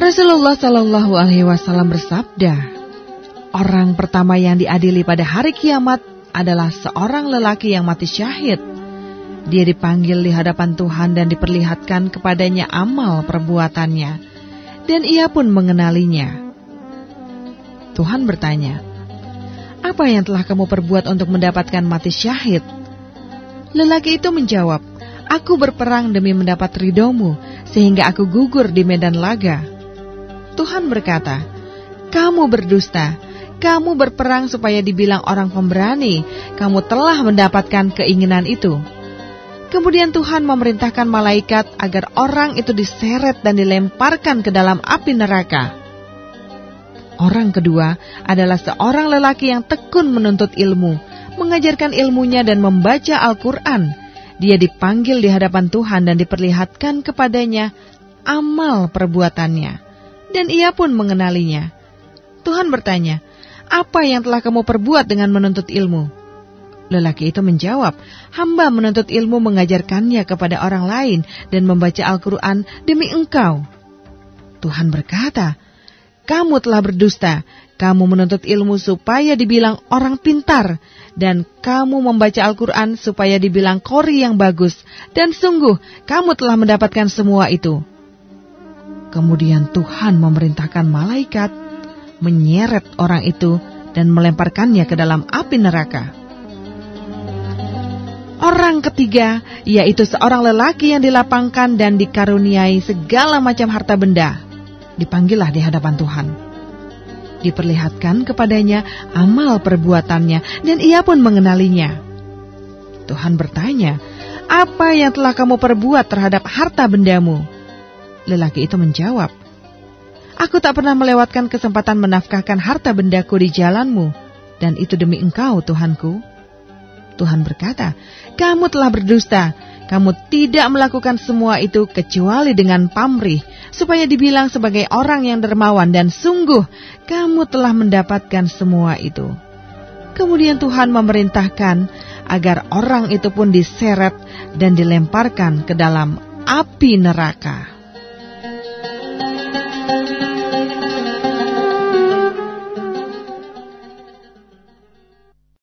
Rasulullah Shallallahu Alaihi Wasallam bersabda, orang pertama yang diadili pada hari kiamat adalah seorang lelaki yang mati syahid. Dia dipanggil di hadapan Tuhan dan diperlihatkan kepadanya amal perbuatannya, dan ia pun mengenalinya. Tuhan bertanya, "Apa yang telah kamu perbuat untuk mendapatkan mati syahid?" Lelaki itu menjawab, "Aku berperang demi mendapat ridomu, sehingga aku gugur di medan laga." Tuhan berkata, "Kamu berdusta, kamu berperang supaya dibilang orang pemberani, kamu telah mendapatkan keinginan itu." Kemudian Tuhan memerintahkan malaikat agar orang itu diseret dan dilemparkan ke dalam api neraka. Orang kedua adalah seorang lelaki yang tekun menuntut ilmu, mengajarkan ilmunya dan membaca Al-Quran. Dia dipanggil di hadapan Tuhan dan diperlihatkan kepadanya amal perbuatannya dan ia pun mengenalinya. Tuhan bertanya, "Apa yang telah kamu perbuat dengan menuntut ilmu?" Lelaki itu menjawab, "Hamba menuntut ilmu mengajarkannya kepada orang lain dan membaca Al-Quran demi engkau." Tuhan berkata, "Kamu telah berdusta. Kamu menuntut ilmu supaya dibilang orang pintar, dan kamu membaca Al-Quran supaya dibilang kori yang bagus, dan sungguh kamu telah mendapatkan semua itu." Kemudian Tuhan memerintahkan malaikat menyeret orang itu dan melemparkannya ke dalam api neraka. Orang ketiga yaitu seorang lelaki yang dilapangkan dan dikaruniai segala macam harta benda. Dipanggillah di hadapan Tuhan. Diperlihatkan kepadanya amal perbuatannya dan ia pun mengenalinya. Tuhan bertanya, "Apa yang telah kamu perbuat terhadap harta bendamu?" Lelaki itu menjawab, Aku tak pernah melewatkan kesempatan menafkahkan harta bendaku di jalanmu, dan itu demi engkau, Tuhanku. Tuhan berkata, kamu telah berdusta, kamu tidak melakukan semua itu kecuali dengan pamrih, supaya dibilang sebagai orang yang dermawan dan sungguh kamu telah mendapatkan semua itu. Kemudian Tuhan memerintahkan agar orang itu pun diseret dan dilemparkan ke dalam api neraka.